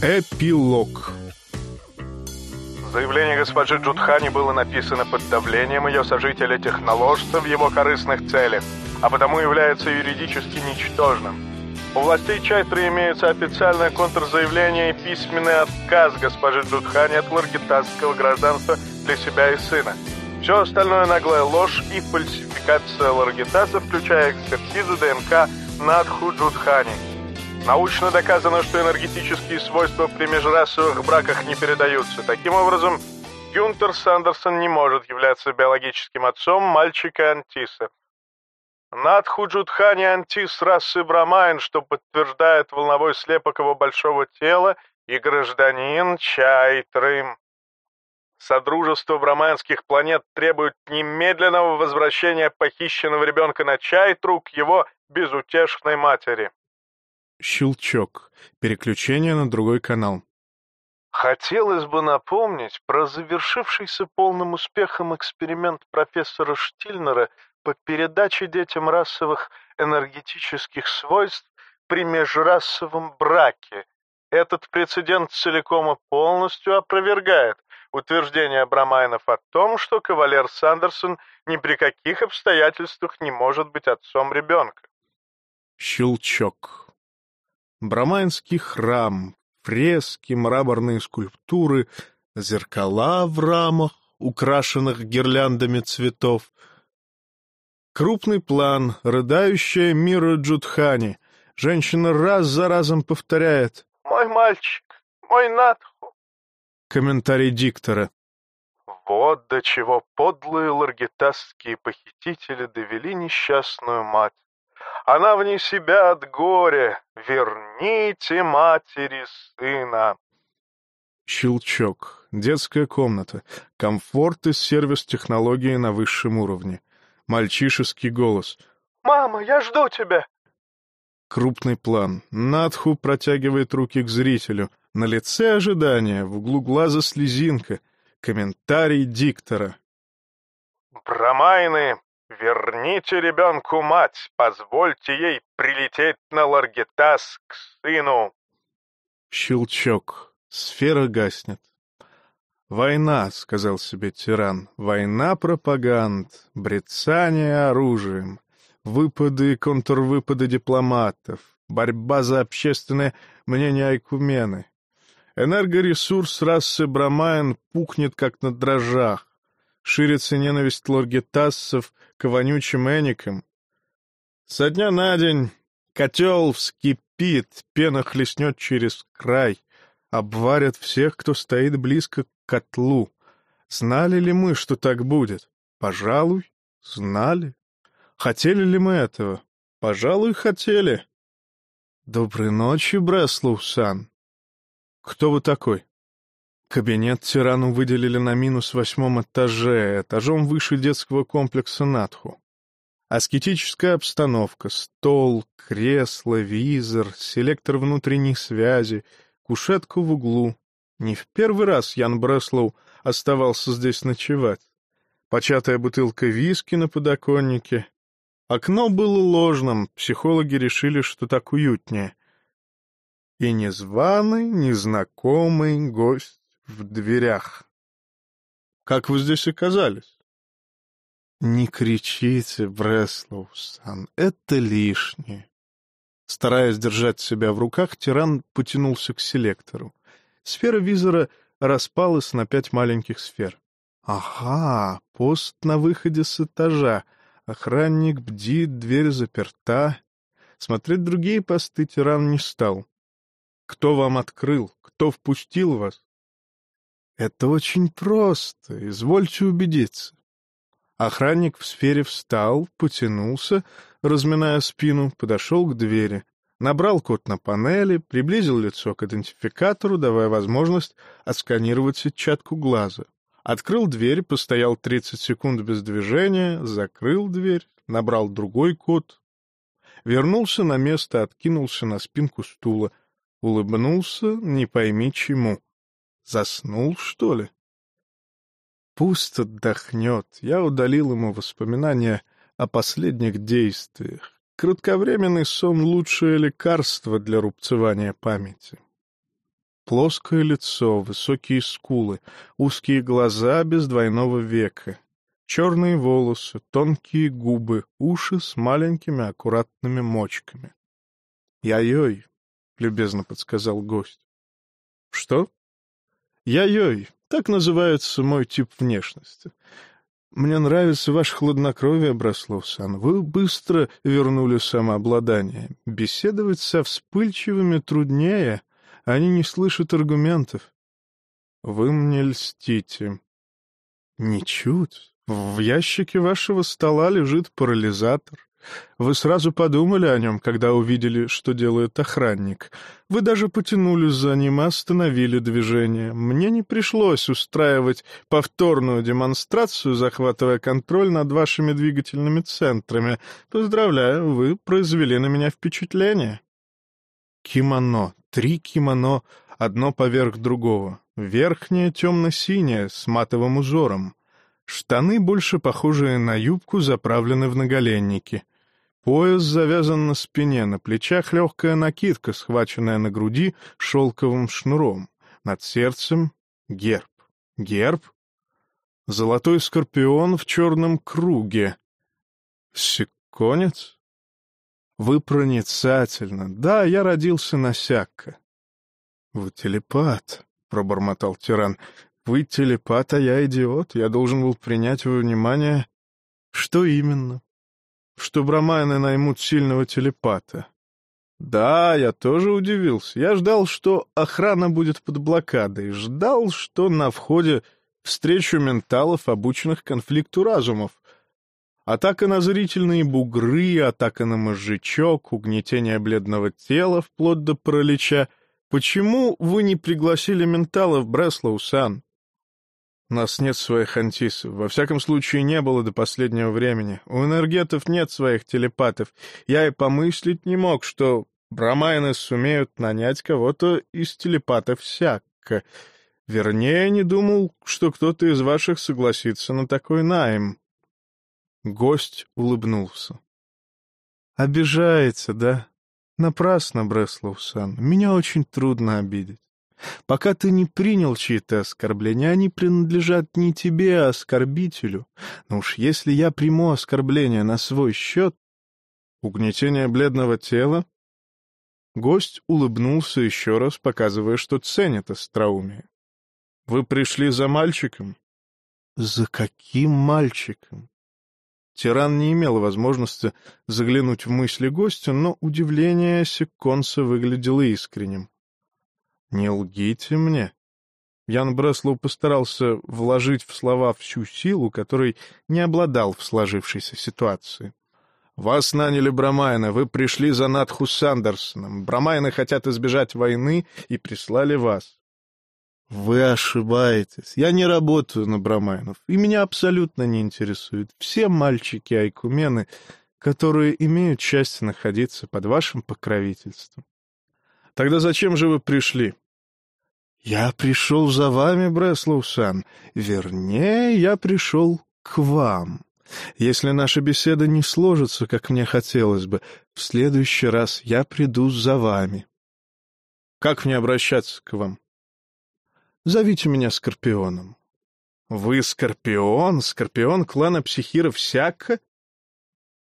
Эпилог Заявление госпожи Джудхани было написано под давлением ее сожителя-техноложца в его корыстных целях, а потому является юридически ничтожным. У властей Чайтры имеется официальное контрзаявление и письменный отказ госпожи Джудхани от ларгитасского гражданства для себя и сына. Все остальное наглая ложь и фальсификация ларгитаса, включая экспертизу ДНК Надху Джудхани. Научно доказано, что энергетические свойства при межрасовых браках не передаются. Таким образом, Гюнтер Сандерсон не может являться биологическим отцом мальчика Антиса. Надху Джудхани Антис расы Брамайн, что подтверждает волновой слепок его большого тела, и гражданин Чайтрым. Содружество браманских планет требует немедленного возвращения похищенного ребенка на Чайтру к его безутешной матери. Щелчок. Переключение на другой канал. Хотелось бы напомнить про завершившийся полным успехом эксперимент профессора Штильнера по передаче детям расовых энергетических свойств при межрасовом браке. Этот прецедент целиком и полностью опровергает утверждение Брамайнов о том, что кавалер Сандерсон ни при каких обстоятельствах не может быть отцом ребенка. Щелчок. Брамайнский храм, фрески, мраморные скульптуры, зеркала в рамах, украшенных гирляндами цветов. Крупный план, рыдающая Мира Джудхани. Женщина раз за разом повторяет «Мой мальчик, мой Надху». Комментарий диктора. Вот до чего подлые ларгитасские похитители довели несчастную мать. Она вне себя от горя. Верните матери сына. Щелчок. Детская комната. Комфорт и сервис-технологии на высшем уровне. Мальчишеский голос. «Мама, я жду тебя!» Крупный план. Надху протягивает руки к зрителю. На лице ожидания, в углу глаза слезинка. Комментарий диктора. «Брамайны, верните ребенку мать, позвольте ей прилететь на Ларгитас к сыну!» Щелчок. Сфера гаснет. «Война», — сказал себе тиран, — «война пропаганд, бряцание оружием, выпады и контрвыпады дипломатов, борьба за общественное мнение Ойкумены. Энергоресурс расы Брамайн пухнет, как на дрожжах, ширится ненависть лоргетассов к вонючим эникам. Со дня на день котел вскипит, пена хлестнет через край, обварят всех, кто стоит близко к котлу. Знали ли мы, что так будет? Пожалуй, знали. Хотели ли мы этого? Пожалуй, хотели. Доброй ночи, Бреслоу-сан. Кто вы такой? Кабинет тирану выделили на минус восьмом этаже, этажом выше детского комплекса Натху. Аскетическая обстановка, стол, кресло, визор, селектор внутренней связи, кушетка в углу. Не в первый раз Ян Бреслоу оставался здесь ночевать. Початая бутылка виски на подоконнике. Окно было ложным, психологи решили, что так уютнее. И незваный, незнакомый гость в дверях. «Как вы здесь оказались?» «Не кричите, Бреслоу-сан, это лишнее». Стараясь держать себя в руках, тиран потянулся к селектору. Сфера визора распалась на пять маленьких сфер. «Ага, пост на выходе с этажа. Охранник бдит, дверь заперта». Смотреть другие посты тиран не стал. «Кто вам открыл? Кто впустил вас?» «Это очень просто, извольте убедиться». Охранник в сфере встал, потянулся, разминая спину, подошел к двери, набрал код на панели, приблизил лицо к идентификатору, давая возможность отсканировать сетчатку глаза. Открыл дверь, постоял 30 секунд без движения, закрыл дверь, набрал другой код. Вернулся на место, откинулся на спинку стула, улыбнулся, не пойми чему. Заснул, что ли? Пусть отдохнет. Я удалил ему воспоминания о последних действиях. Кратковременный сон — лучшее лекарство для рубцевания памяти. Плоское лицо, высокие скулы, узкие глаза без двойного века, черные волосы, тонкие губы, уши с маленькими аккуратными мочками. «Я-йой», — любезно подсказал гость. «Что?» «Я-йой, так называется мой тип внешности. Мне нравится ваше хладнокровие, Браслов-сан. Вы быстро вернули самообладание. Беседовать со вспыльчивыми труднее, они не слышат аргументов. Вы мне льстите. Ничуть. В ящике вашего стола лежит парализатор. Вы сразу подумали о нем, когда увидели, что делает охранник. Вы даже потянулись за ним и остановили движение. Мне не пришлось устраивать повторную демонстрацию, захватывая контроль над вашими двигательными центрами. Поздравляю, вы произвели на меня впечатление. Кимоно. Три кимоно, одно поверх другого. Верхнее темно-синее, с матовым узором. Штаны, больше похожие на юбку, заправлены в наголенники. Пояс завязан на спине, на плечах легкая накидка, схваченная на груди шелковым шнуром. Над сердцем — герб. Герб? Золотой скорпион в черном круге. Секонец? Вы проницательны. Да, я родился на Сякка. Вы телепат, — пробормотал тиран. Вы телепат, а я идиот. Я должен был принять во внимание... Что именно? Что брамайны наймут сильного телепата. Да, я тоже удивился. Я ждал, что охрана будет под блокадой. Ждал, что на входе встречу менталов, обученных конфликту разумов. Атака на зрительные бугры, атака на мозжечок, угнетение бледного тела вплоть до паралича. Почему вы не пригласили менталов, Бреслоу-сан? Нас нет своих антисов. Во всяком случае, не было до последнего времени. У энергетов нет своих телепатов. Я и помыслить не мог, что брамайны сумеют нанять кого-то из телепатов всяко. Вернее, не думал, что кто-то из ваших согласится на такой найм. Гость улыбнулся. «Обижается, да? Напрасно, Бреслов-сан. Меня очень трудно обидеть. Пока ты не принял чьи-то оскорбления, они принадлежат не тебе, а оскорбителю. Но уж если я приму оскорбление на свой счет... Угнетение бледного тела? Гость улыбнулся еще раз, показывая, что ценит остроумие. «Вы пришли за мальчиком?» «За каким мальчиком?» Тиран не имел возможности заглянуть в мысли гостя, но удивление секонца выглядело искренним. «Не лгите мне». Ян Бреслоу постарался вложить в слова всю силу, которой не обладал в сложившейся ситуации. «Вас наняли Брамайна, вы пришли за Надху Сандерсоном. Брамайны хотят избежать войны и прислали вас». «Вы ошибаетесь. Я не работаю на Брамайнов, и меня абсолютно не интересуют все мальчики-айкумены, которые имеют счастье находиться под вашим покровительством. Тогда зачем же вы пришли? Я пришел за вами, Бреслоу-сан. Вернее, я пришел к вам. Если наша беседа не сложится, как мне хотелось бы, в следующий раз я приду за вами. Как мне обращаться к вам? Зовите меня Скорпионом. Вы Скорпион? Скорпион клана психиров всяко?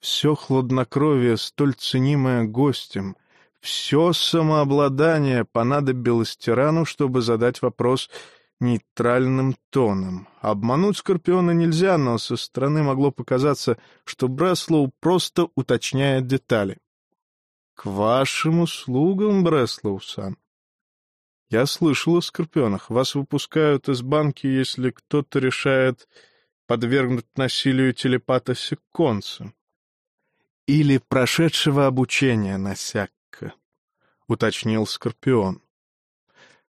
Все хладнокровие, столь ценимое гостем — все самообладание понадобилось тирану, чтобы задать вопрос нейтральным тоном. Обмануть Скорпиона нельзя, но со стороны могло показаться, что Бреслоу просто уточняет детали. — К вашим услугам, Бреслоу-сан. — Я слышал о Скорпионах. Вас выпускают из банки, если кто-то решает подвергнуть насилию телепата секонца. Или прошедшего обучения на сяк. — уточнил Скорпион.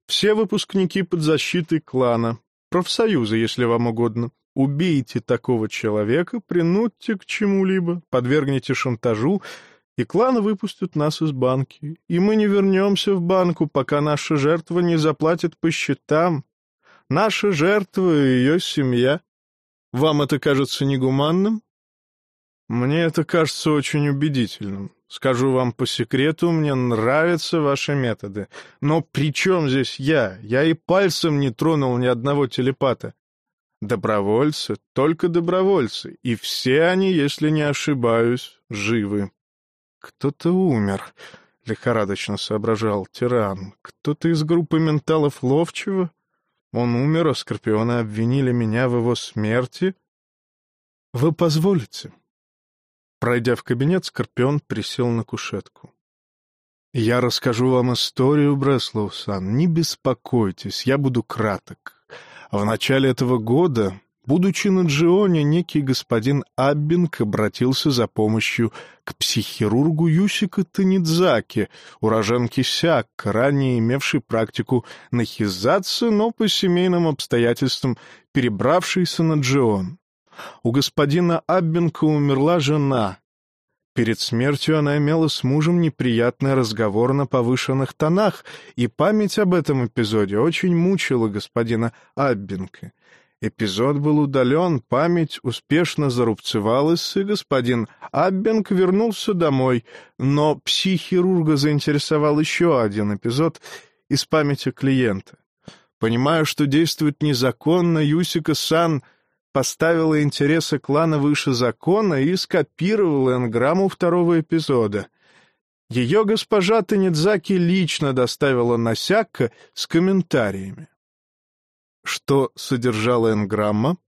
«Все выпускники под защитой клана, профсоюза, если вам угодно. Убейте такого человека, принудьте к чему-либо, подвергните шантажу, и кланы выпустят нас из банки. И мы не вернемся в банку, пока наша жертва не заплатит по счетам. Наша жертва и ее семья. Вам это кажется негуманным?» Мне это кажется очень убедительным. Скажу вам по секрету, мне нравятся ваши методы. Но при чем здесь я? Я и пальцем не тронул ни одного телепата. Добровольцы, только добровольцы, и все они, если не ошибаюсь, живы. Кто-то умер, — лихорадочно соображал тиран. Кто-то из группы менталов Ловчего? Он умер, а Скорпиона обвинили меня в его смерти? Вы позволите? Пройдя в кабинет, Скорпион присел на кушетку. «Я расскажу вам историю, Бреслоу-сан. Не беспокойтесь, я буду краток. В начале этого года, будучи на Джионе, некий господин Аббинг обратился за помощью к психирургу Юсика Танидзаки, уроженке Сякка, ранее имевшей практику на но по семейным обстоятельствам перебравшейся на Джион. У господина Аббинка умерла жена. Перед смертью она имела с мужем неприятный разговор на повышенных тонах, и память об этом эпизоде очень мучила господина Аббинка. Эпизод был удален, память успешно зарубцевалась, и господин Аббинг вернулся домой, но психирурга заинтересовал еще один эпизод из памяти клиента. Понимая, что действует незаконно, Юсика-сан поставила интересы клана выше закона и скопировала энграмму второго эпизода. Ее госпожа Танидзаки лично доставила Носяка с комментариями. Что содержала энграмма?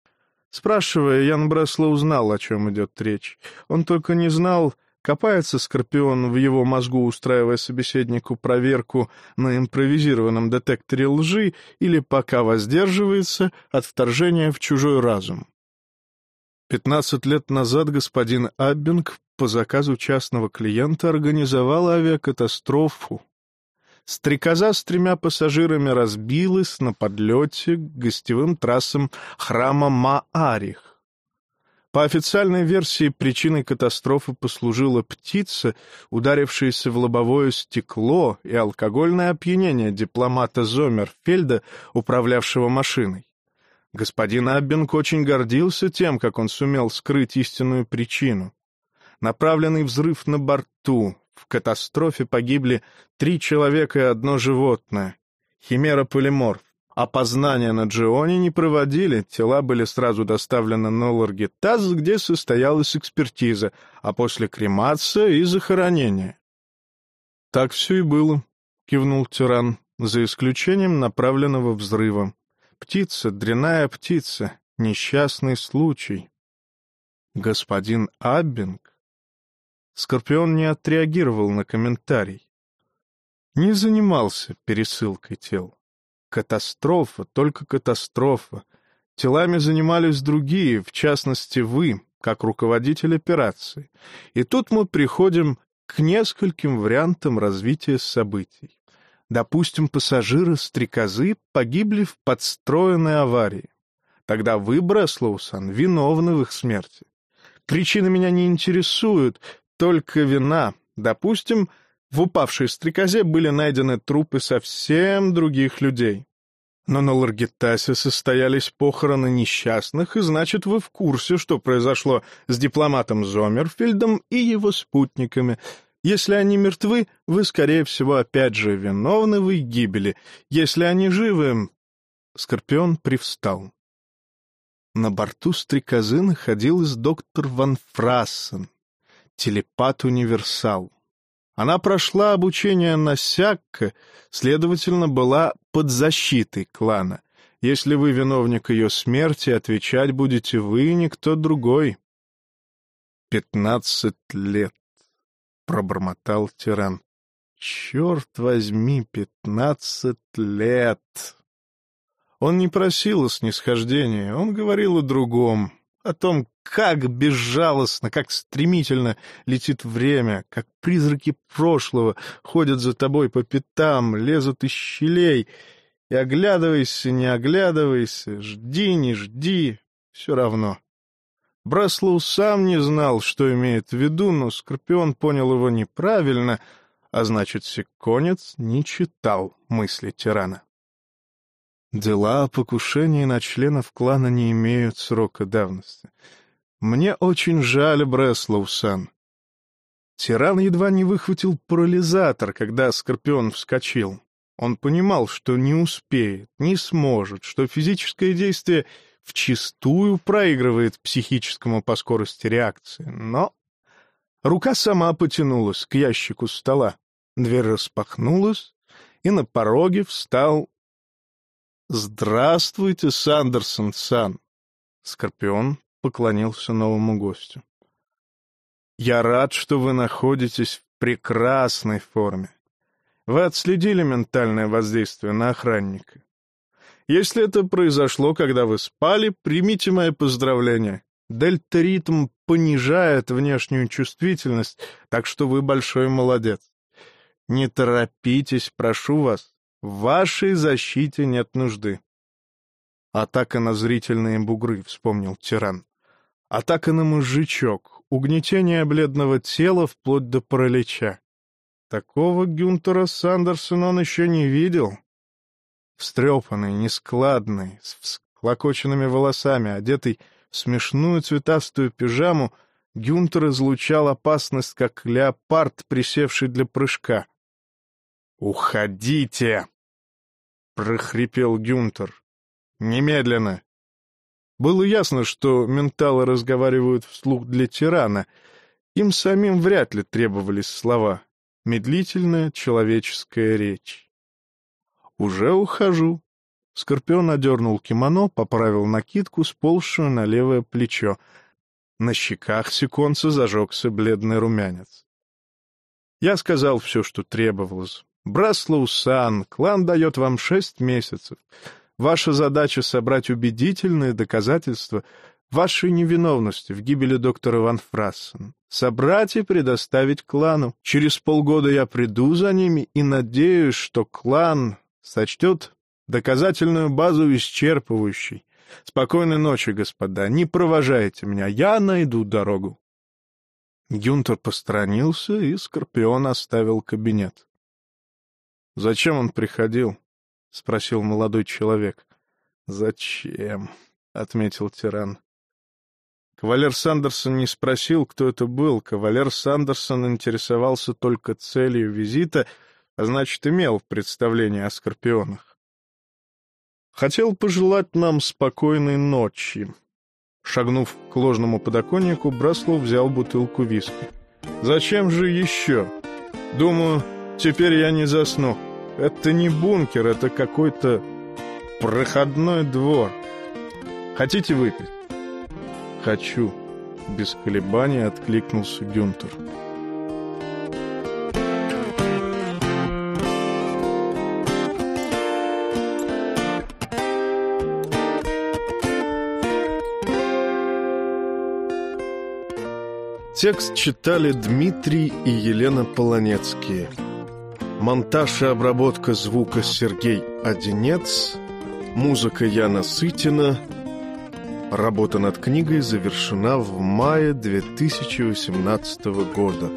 Спрашивая, Ян Бресло узнал, о чем идет речь. Он только не знал, Копается Скорпион в его мозгу, устраивая собеседнику проверку на импровизированном детекторе лжи или пока воздерживается от вторжения в чужой разум. Пятнадцать лет назад господин Аббинг по заказу частного клиента организовал авиакатастрофу. Стрекоза с тремя пассажирами разбилась на подлете к гостевым трассам храма Маарих. По официальной версии, причиной катастрофы послужила птица, ударившаяся в лобовое стекло и алкогольное опьянение дипломата Зомерфельда, управлявшего машиной. Господин Аббинг очень гордился тем, как он сумел скрыть истинную причину. Направленный взрыв на борту. В катастрофе погибли три человека и одно животное. Химера-полиморф. Опознания на Джионе не проводили, тела были сразу доставлены на Ларгитаз, где состоялась экспертиза, а после кремация и захоронения. «Так все и было», — кивнул тиран, за исключением направленного взрыва. «Птица, дряная птица, несчастный случай». «Господин Аббинг?» Скорпион не отреагировал на комментарий. Не занимался пересылкой тел. Катастрофа, только катастрофа. Телами занимались другие, в частности, вы, как руководитель операции. И тут мы приходим к нескольким вариантам развития событий. Допустим, пассажиры стрекозы погибли в подстроенной аварии. Тогда вы, Бреслоусан, виновны в их смерти. Причины меня не интересуют, только вина. Допустим, в упавшей стрекозе были найдены трупы совсем других людей. Но на Ларгитасе состоялись похороны несчастных, и значит, вы в курсе, что произошло с дипломатом Зомерфельдом и его спутниками. Если они мертвы, вы, скорее всего, опять же виновны в их гибели. Если они живы... Скорпион привстал. На борту стрекозы находилась доктор Ван Фрассен, телепат-универсал. Она прошла обучение на Сякка, следовательно, была под защитой клана. Если вы виновник ее смерти, отвечать будете вы, никто другой. «Пятнадцать лет», — пробормотал тиран. «Черт возьми, пятнадцать лет!» Он не просил о снисхождении, он говорил о другом, о том, как безжалостно, как стремительно летит время, как призраки прошлого ходят за тобой по пятам, лезут из щелей. И оглядывайся, не оглядывайся, жди, не жди, все равно. Браслоу сам не знал, что имеет в виду, но Скорпион понял его неправильно, а значит, Секонец не читал мысли тирана. Дела о покушении на членов клана не имеют срока давности. Мне очень жаль, Бреслоу-сан. Тиран едва не выхватил парализатор, когда Скорпион вскочил. Он понимал, что не успеет, не сможет, что физическое действие вчистую проигрывает психическому по скорости реакции. Но рука сама потянулась к ящику стола. Дверь распахнулась, и на пороге встал... «Здравствуйте, Сандерсон-сан!» Скорпион поклонился новому гостю. «Я рад, что вы находитесь в прекрасной форме. Вы отследили ментальное воздействие на охранника. Если это произошло, когда вы спали, примите мои поздравления. Дельта-ритм понижает внешнюю чувствительность, так что вы большой молодец. Не торопитесь, прошу вас. В вашей защите нет нужды. Атака на зрительные бугры, вспомнил тиран. Атака на мозжечок, угнетение бледного тела вплоть до паралича. Такого Гюнтера Сандерсона он еще не видел. Встрепанный, нескладный, с всклокоченными волосами, одетый в смешную цветастую пижаму, Гюнтер излучал опасность, как леопард, присевший для прыжка. «Уходите!» — прохрипел Гюнтер. «Немедленно!» Было ясно, что менталы разговаривают вслух для тирана. Им самим вряд ли требовались слова. Медлительная человеческая речь. «Уже ухожу». Скорпион одернул кимоно, поправил накидку, сползшую на левое плечо. На щеках секонца зажегся бледный румянец. Я сказал все, что требовалось. Браслоу-сан, клан дает вам шесть месяцев. Ваша задача — собрать убедительные доказательства вашей невиновности в гибели доктора Ван Фрассен. Собрать и предоставить клану. Через полгода я приду за ними и надеюсь, что клан сочтет доказательную базу исчерпывающей. Спокойной ночи, господа. Не провожайте меня. Я найду дорогу. Гюнтер посторонился, и Скорпион оставил кабинет. Зачем он приходил? — спросил молодой человек. «Зачем?» — отметил тиран. Кавалер Сандерсон не спросил, кто это был. Кавалер Сандерсон интересовался только целью визита, а значит, имел представление о скорпионах. «Хотел пожелать нам спокойной ночи». Шагнув к ложному подоконнику, Браслов взял бутылку виски. «Зачем же еще? Думаю, теперь я не засну». Это не бункер, это какой-то проходной двор. Хотите выпить? Хочу. Без колебаний откликнулся Гюнтер. Текст читали Дмитрий и Елена Полонецкие. Монтаж и обработка звука Сергей Одинец. Музыка Яна Сытина. Работа над книгой завершена в мае 2018 года.